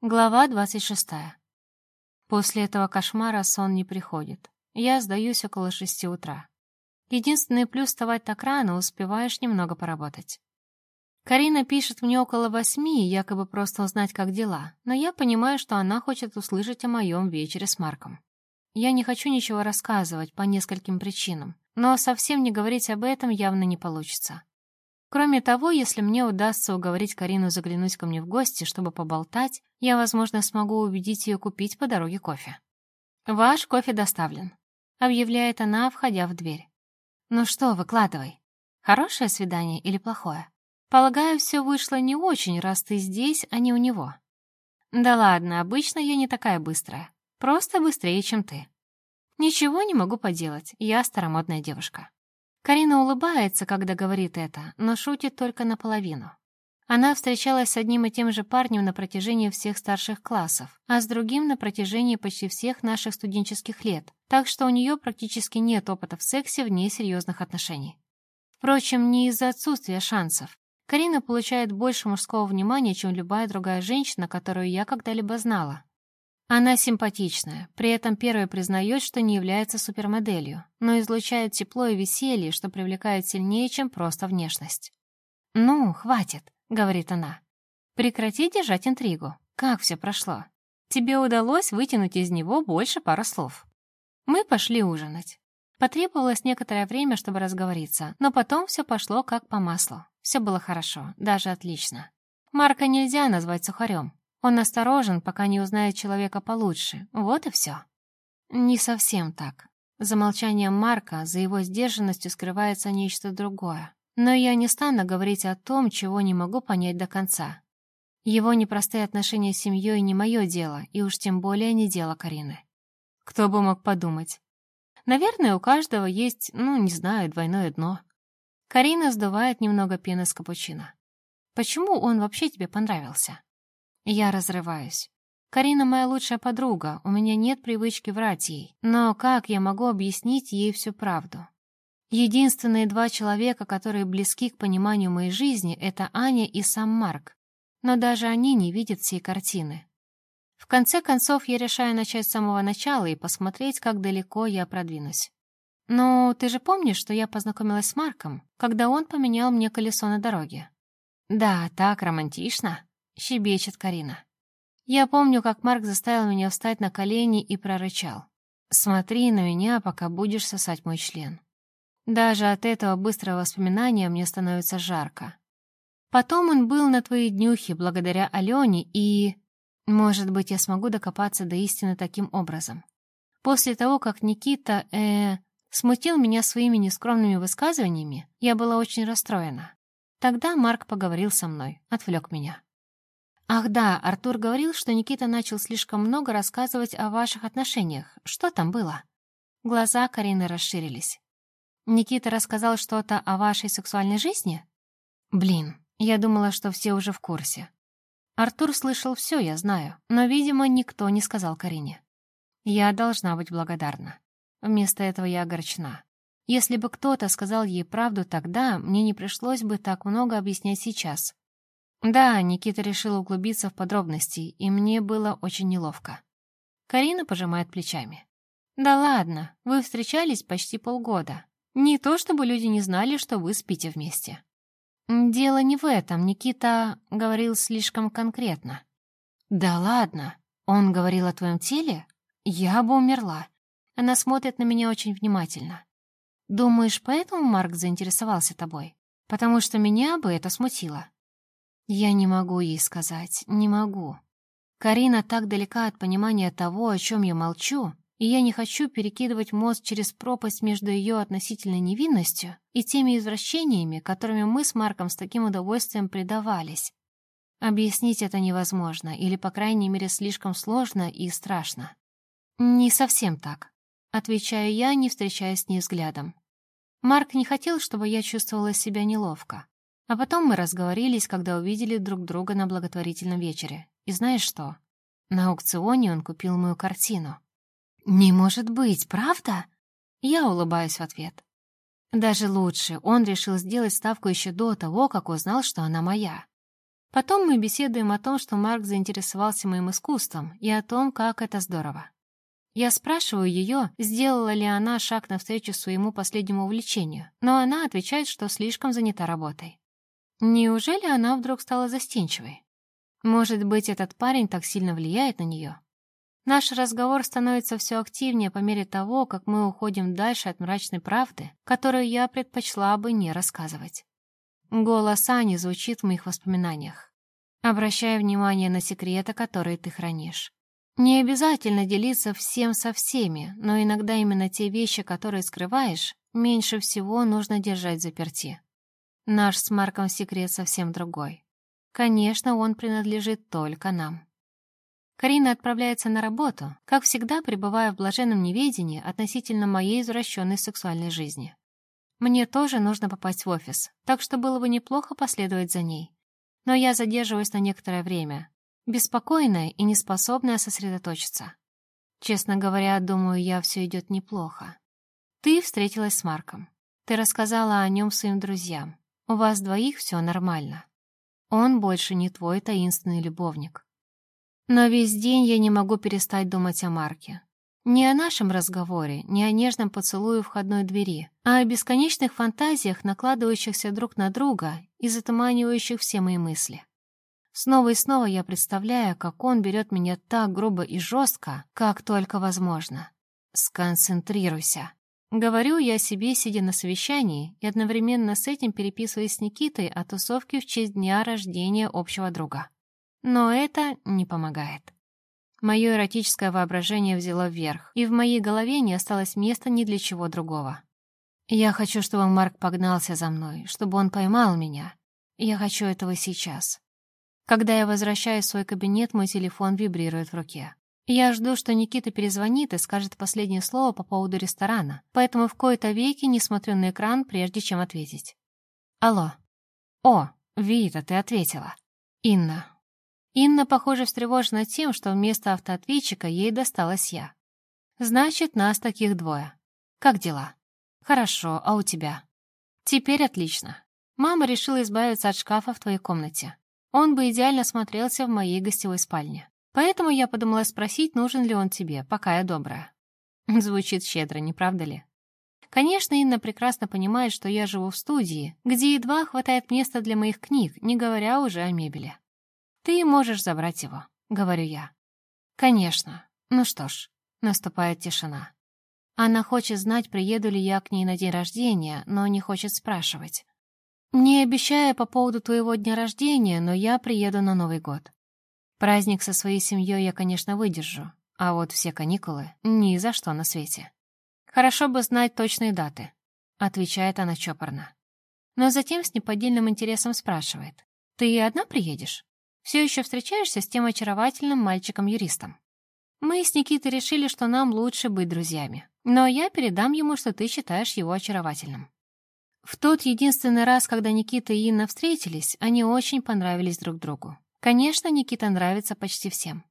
Глава 26. После этого кошмара сон не приходит. Я сдаюсь около шести утра. Единственный плюс вставать так рано, успеваешь немного поработать. Карина пишет мне около восьми, якобы просто узнать, как дела, но я понимаю, что она хочет услышать о моем вечере с Марком. Я не хочу ничего рассказывать по нескольким причинам, но совсем не говорить об этом явно не получится. Кроме того, если мне удастся уговорить Карину заглянуть ко мне в гости, чтобы поболтать, я, возможно, смогу убедить ее купить по дороге кофе. «Ваш кофе доставлен», — объявляет она, входя в дверь. «Ну что, выкладывай. Хорошее свидание или плохое? Полагаю, все вышло не очень, раз ты здесь, а не у него». «Да ладно, обычно я не такая быстрая. Просто быстрее, чем ты». «Ничего не могу поделать, я старомодная девушка». Карина улыбается, когда говорит это, но шутит только наполовину. Она встречалась с одним и тем же парнем на протяжении всех старших классов, а с другим на протяжении почти всех наших студенческих лет, так что у нее практически нет опыта в сексе вне серьезных отношений. Впрочем, не из-за отсутствия шансов. Карина получает больше мужского внимания, чем любая другая женщина, которую я когда-либо знала. Она симпатичная, при этом первая признает, что не является супермоделью, но излучает тепло и веселье, что привлекает сильнее, чем просто внешность. «Ну, хватит», — говорит она. «Прекрати держать интригу. Как все прошло? Тебе удалось вытянуть из него больше пары слов». Мы пошли ужинать. Потребовалось некоторое время, чтобы разговориться, но потом все пошло как по маслу. Все было хорошо, даже отлично. Марка нельзя назвать сухарем. Он осторожен, пока не узнает человека получше. Вот и все. Не совсем так. За молчанием Марка, за его сдержанностью скрывается нечто другое. Но я не стану говорить о том, чего не могу понять до конца. Его непростые отношения с семьей не мое дело, и уж тем более не дело Карины. Кто бы мог подумать. Наверное, у каждого есть, ну, не знаю, двойное дно. Карина сдувает немного пены с капучино. Почему он вообще тебе понравился? Я разрываюсь. Карина моя лучшая подруга, у меня нет привычки врать ей. Но как я могу объяснить ей всю правду? Единственные два человека, которые близки к пониманию моей жизни, это Аня и сам Марк. Но даже они не видят всей картины. В конце концов, я решаю начать с самого начала и посмотреть, как далеко я продвинусь. «Ну, ты же помнишь, что я познакомилась с Марком, когда он поменял мне колесо на дороге?» «Да, так романтично», — щебечет Карина. Я помню, как Марк заставил меня встать на колени и прорычал. «Смотри на меня, пока будешь сосать мой член». Даже от этого быстрого воспоминания мне становится жарко. Потом он был на твоей днюхе благодаря Алене, и... Может быть, я смогу докопаться до истины таким образом. После того, как Никита, э, смутил меня своими нескромными высказываниями, я была очень расстроена. Тогда Марк поговорил со мной, отвлек меня. «Ах да, Артур говорил, что Никита начал слишком много рассказывать о ваших отношениях. Что там было?» Глаза Карины расширились. «Никита рассказал что-то о вашей сексуальной жизни?» «Блин, я думала, что все уже в курсе». Артур слышал все, я знаю, но, видимо, никто не сказал Карине. Я должна быть благодарна. Вместо этого я огорчена. Если бы кто-то сказал ей правду тогда, мне не пришлось бы так много объяснять сейчас. Да, Никита решил углубиться в подробности, и мне было очень неловко. Карина пожимает плечами. Да ладно, вы встречались почти полгода. Не то чтобы люди не знали, что вы спите вместе. Дело не в этом, Никита говорил слишком конкретно. Да ладно, он говорил о твоем теле? Я бы умерла. Она смотрит на меня очень внимательно. Думаешь, поэтому Марк заинтересовался тобой? Потому что меня бы это смутило. Я не могу ей сказать, не могу. Карина так далека от понимания того, о чем я молчу, и я не хочу перекидывать мост через пропасть между ее относительной невинностью и теми извращениями, которыми мы с Марком с таким удовольствием предавались. Объяснить это невозможно, или, по крайней мере, слишком сложно и страшно. «Не совсем так», — отвечаю я, не встречаясь с ней взглядом. Марк не хотел, чтобы я чувствовала себя неловко. А потом мы разговорились, когда увидели друг друга на благотворительном вечере. И знаешь что? На аукционе он купил мою картину. «Не может быть, правда?» Я улыбаюсь в ответ. Даже лучше, он решил сделать ставку еще до того, как узнал, что она моя. Потом мы беседуем о том, что Марк заинтересовался моим искусством, и о том, как это здорово. Я спрашиваю ее, сделала ли она шаг навстречу своему последнему увлечению, но она отвечает, что слишком занята работой. Неужели она вдруг стала застенчивой? Может быть, этот парень так сильно влияет на нее? Наш разговор становится все активнее по мере того, как мы уходим дальше от мрачной правды, которую я предпочла бы не рассказывать. Голос Ани звучит в моих воспоминаниях. Обращай внимание на секреты, которые ты хранишь. Не обязательно делиться всем со всеми, но иногда именно те вещи, которые скрываешь, меньше всего нужно держать заперти. Наш с Марком секрет совсем другой. Конечно, он принадлежит только нам. Карина отправляется на работу, как всегда пребывая в блаженном неведении относительно моей извращенной сексуальной жизни. Мне тоже нужно попасть в офис, так что было бы неплохо последовать за ней. Но я задерживаюсь на некоторое время, беспокойная и неспособная сосредоточиться. Честно говоря, думаю, я все идет неплохо. Ты встретилась с Марком. Ты рассказала о нем своим друзьям. У вас двоих все нормально. Он больше не твой таинственный любовник. Но весь день я не могу перестать думать о Марке. Не о нашем разговоре, не о нежном поцелуе входной двери, а о бесконечных фантазиях, накладывающихся друг на друга и затуманивающих все мои мысли. Снова и снова я представляю, как он берет меня так грубо и жестко, как только возможно. «Сконцентрируйся», Говорю я себе, сидя на совещании, и одновременно с этим переписываясь с Никитой о тусовке в честь дня рождения общего друга. Но это не помогает. Мое эротическое воображение взяло вверх, и в моей голове не осталось места ни для чего другого. Я хочу, чтобы Марк погнался за мной, чтобы он поймал меня. Я хочу этого сейчас. Когда я возвращаюсь в свой кабинет, мой телефон вибрирует в руке. Я жду, что Никита перезвонит и скажет последнее слово по поводу ресторана, поэтому в кои-то веки не смотрю на экран, прежде чем ответить. Алло. О, Вита, ты ответила. Инна, Инна, похоже, встревожена тем, что вместо автоответчика ей досталась я. Значит, нас таких двое. Как дела? Хорошо, а у тебя? Теперь отлично. Мама решила избавиться от шкафа в твоей комнате. Он бы идеально смотрелся в моей гостевой спальне. Поэтому я подумала спросить, нужен ли он тебе, пока я добрая. Звучит щедро, не правда ли? Конечно, Инна прекрасно понимает, что я живу в студии, где едва хватает места для моих книг, не говоря уже о мебели. «Ты можешь забрать его», — говорю я. «Конечно. Ну что ж». Наступает тишина. Она хочет знать, приеду ли я к ней на день рождения, но не хочет спрашивать. «Не обещаю по поводу твоего дня рождения, но я приеду на Новый год. Праздник со своей семьей я, конечно, выдержу, а вот все каникулы — ни за что на свете. Хорошо бы знать точные даты», — отвечает она чопорно. Но затем с неподдельным интересом спрашивает. «Ты одна приедешь?» все еще встречаешься с тем очаровательным мальчиком-юристом. Мы с Никитой решили, что нам лучше быть друзьями, но я передам ему, что ты считаешь его очаровательным. В тот единственный раз, когда Никита и Инна встретились, они очень понравились друг другу. Конечно, Никита нравится почти всем.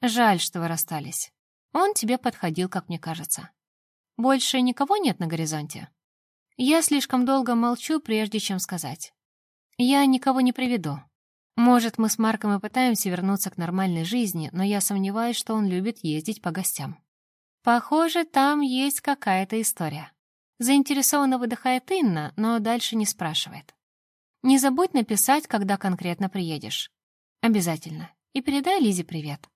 Жаль, что вы расстались. Он тебе подходил, как мне кажется. Больше никого нет на горизонте? Я слишком долго молчу, прежде чем сказать. Я никого не приведу, может, мы с Марком и пытаемся вернуться к нормальной жизни, но я сомневаюсь, что он любит ездить по гостям. Похоже, там есть какая-то история. Заинтересованно выдыхает Инна, но дальше не спрашивает. Не забудь написать, когда конкретно приедешь. Обязательно. И передай Лизе привет.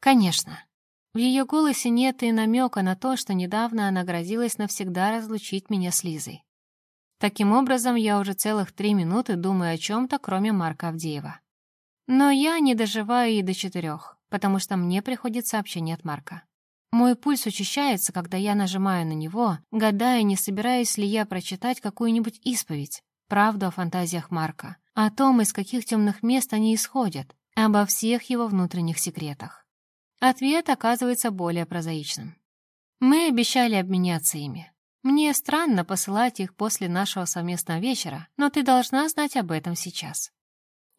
Конечно. В ее голосе нет и намека на то, что недавно она грозилась навсегда разлучить меня с Лизой. Таким образом, я уже целых три минуты думаю о чем-то, кроме Марка Авдеева. Но я не доживаю и до четырех, потому что мне приходит сообщение от Марка. Мой пульс учащается, когда я нажимаю на него, гадая, не собираюсь ли я прочитать какую-нибудь исповедь, правду о фантазиях Марка, о том, из каких темных мест они исходят, обо всех его внутренних секретах. Ответ оказывается более прозаичным. Мы обещали обменяться ими. Мне странно посылать их после нашего совместного вечера, но ты должна знать об этом сейчас.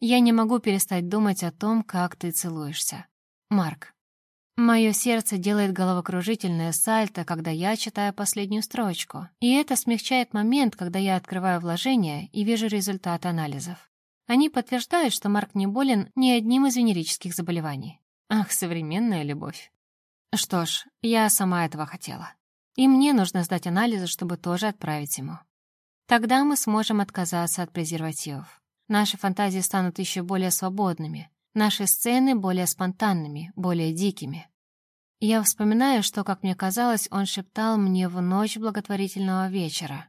Я не могу перестать думать о том, как ты целуешься. Марк. Мое сердце делает головокружительное сальто, когда я читаю последнюю строчку, и это смягчает момент, когда я открываю вложение и вижу результат анализов. Они подтверждают, что Марк не болен ни одним из венерических заболеваний. Ах, современная любовь. Что ж, я сама этого хотела. И мне нужно сдать анализы, чтобы тоже отправить ему. Тогда мы сможем отказаться от презервативов. Наши фантазии станут еще более свободными, наши сцены более спонтанными, более дикими. Я вспоминаю, что, как мне казалось, он шептал мне в ночь благотворительного вечера.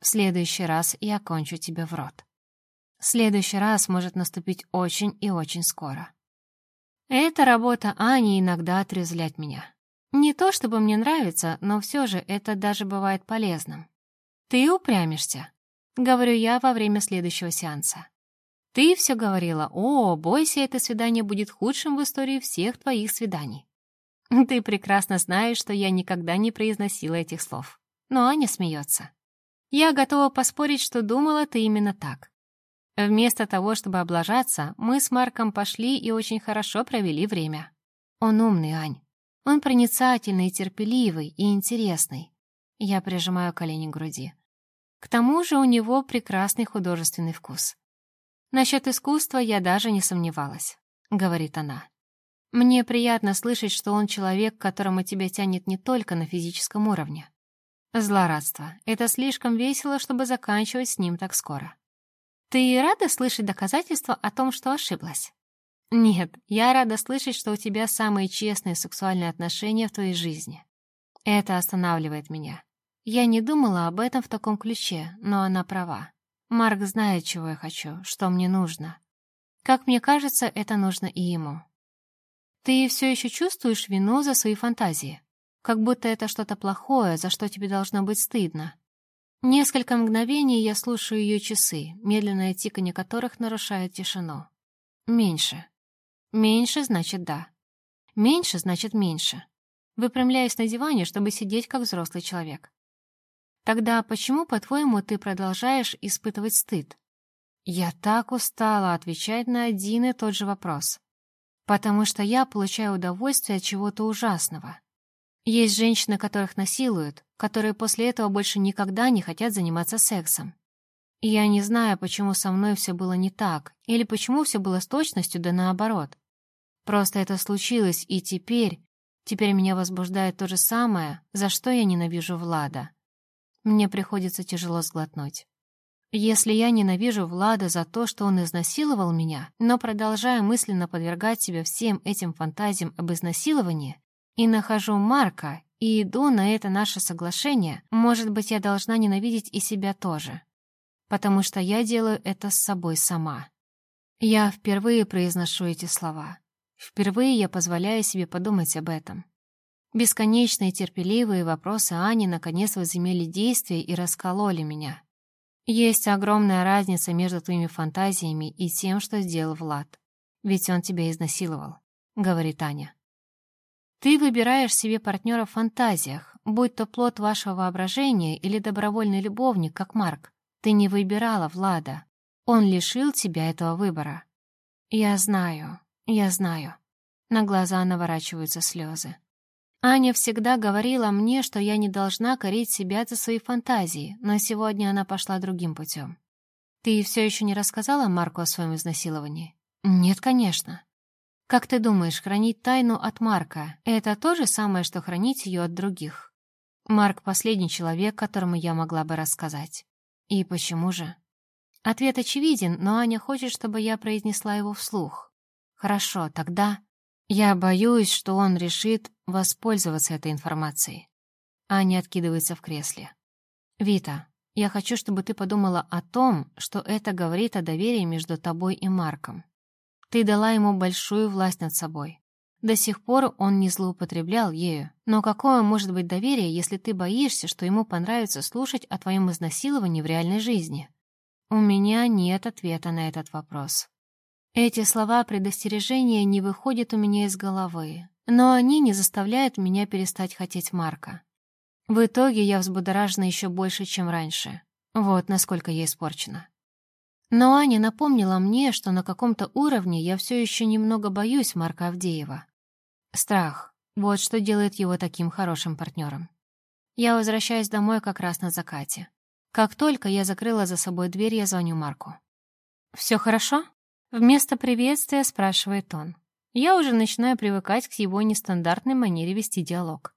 «В следующий раз я кончу тебе в рот». Следующий раз может наступить очень и очень скоро. Эта работа Ани иногда отрезвляет меня. Не то чтобы мне нравится, но все же это даже бывает полезным. «Ты упрямишься», — говорю я во время следующего сеанса. «Ты все говорила, о, бойся, это свидание будет худшим в истории всех твоих свиданий». Ты прекрасно знаешь, что я никогда не произносила этих слов. Но Аня смеется. Я готова поспорить, что думала ты именно так. Вместо того, чтобы облажаться, мы с Марком пошли и очень хорошо провели время. Он умный, Ань. Он проницательный, терпеливый и интересный. Я прижимаю колени к груди. К тому же у него прекрасный художественный вкус. Насчет искусства я даже не сомневалась, говорит она. Мне приятно слышать, что он человек, к которому тебя тянет не только на физическом уровне. Злорадство. Это слишком весело, чтобы заканчивать с ним так скоро. Ты рада слышать доказательства о том, что ошиблась? Нет, я рада слышать, что у тебя самые честные сексуальные отношения в твоей жизни. Это останавливает меня. Я не думала об этом в таком ключе, но она права. Марк знает, чего я хочу, что мне нужно. Как мне кажется, это нужно и ему. Ты все еще чувствуешь вину за свои фантазии? Как будто это что-то плохое, за что тебе должно быть стыдно. Несколько мгновений я слушаю ее часы, медленное тиканье которых нарушает тишину. Меньше. Меньше значит да. Меньше значит меньше. Выпрямляюсь на диване, чтобы сидеть как взрослый человек. Тогда почему, по-твоему, ты продолжаешь испытывать стыд? Я так устала отвечать на один и тот же вопрос. Потому что я получаю удовольствие от чего-то ужасного. Есть женщины, которых насилуют, которые после этого больше никогда не хотят заниматься сексом. И я не знаю, почему со мной все было не так, или почему все было с точностью да наоборот. Просто это случилось, и теперь... Теперь меня возбуждает то же самое, за что я ненавижу Влада. Мне приходится тяжело сглотнуть. Если я ненавижу Влада за то, что он изнасиловал меня, но продолжаю мысленно подвергать себя всем этим фантазиям об изнасиловании, и нахожу Марка, и иду на это наше соглашение, может быть, я должна ненавидеть и себя тоже. Потому что я делаю это с собой сама. Я впервые произношу эти слова. Впервые я позволяю себе подумать об этом. Бесконечные терпеливые вопросы Ани наконец возымели действие и раскололи меня. Есть огромная разница между твоими фантазиями и тем, что сделал Влад. Ведь он тебя изнасиловал, — говорит Аня. Ты выбираешь себе партнера в фантазиях, будь то плод вашего воображения или добровольный любовник, как Марк. Ты не выбирала Влада. Он лишил тебя этого выбора. Я знаю, я знаю. На глаза наворачиваются слезы. Аня всегда говорила мне, что я не должна корить себя за свои фантазии, но сегодня она пошла другим путем. Ты все еще не рассказала Марку о своем изнасиловании? Нет, конечно. Как ты думаешь, хранить тайну от Марка — это то же самое, что хранить ее от других? Марк — последний человек, которому я могла бы рассказать. И почему же? Ответ очевиден, но Аня хочет, чтобы я произнесла его вслух. Хорошо, тогда... Я боюсь, что он решит воспользоваться этой информацией. Аня откидывается в кресле. «Вита, я хочу, чтобы ты подумала о том, что это говорит о доверии между тобой и Марком. Ты дала ему большую власть над собой. До сих пор он не злоупотреблял ею. Но какое может быть доверие, если ты боишься, что ему понравится слушать о твоем изнасиловании в реальной жизни? У меня нет ответа на этот вопрос. Эти слова предостережения не выходят у меня из головы, но они не заставляют меня перестать хотеть Марка. В итоге я взбудоражена еще больше, чем раньше. Вот насколько я испорчена. Но Аня напомнила мне, что на каком-то уровне я все еще немного боюсь Марка Авдеева. Страх. Вот что делает его таким хорошим партнером. Я возвращаюсь домой как раз на закате. Как только я закрыла за собой дверь, я звоню Марку. «Все хорошо?» Вместо приветствия спрашивает он. Я уже начинаю привыкать к его нестандартной манере вести диалог.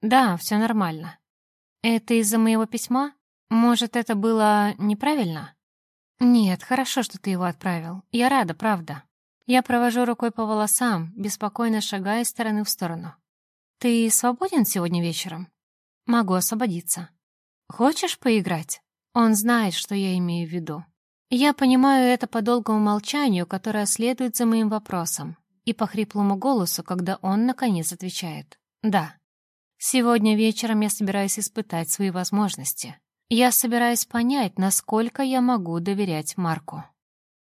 «Да, все нормально. Это из-за моего письма? Может, это было неправильно?» «Нет, хорошо, что ты его отправил. Я рада, правда». Я провожу рукой по волосам, беспокойно шагая из стороны в сторону. «Ты свободен сегодня вечером?» «Могу освободиться». «Хочешь поиграть?» Он знает, что я имею в виду. Я понимаю это по долгому молчанию, которое следует за моим вопросом, и по хриплому голосу, когда он, наконец, отвечает. «Да. Сегодня вечером я собираюсь испытать свои возможности. Я собираюсь понять, насколько я могу доверять Марку».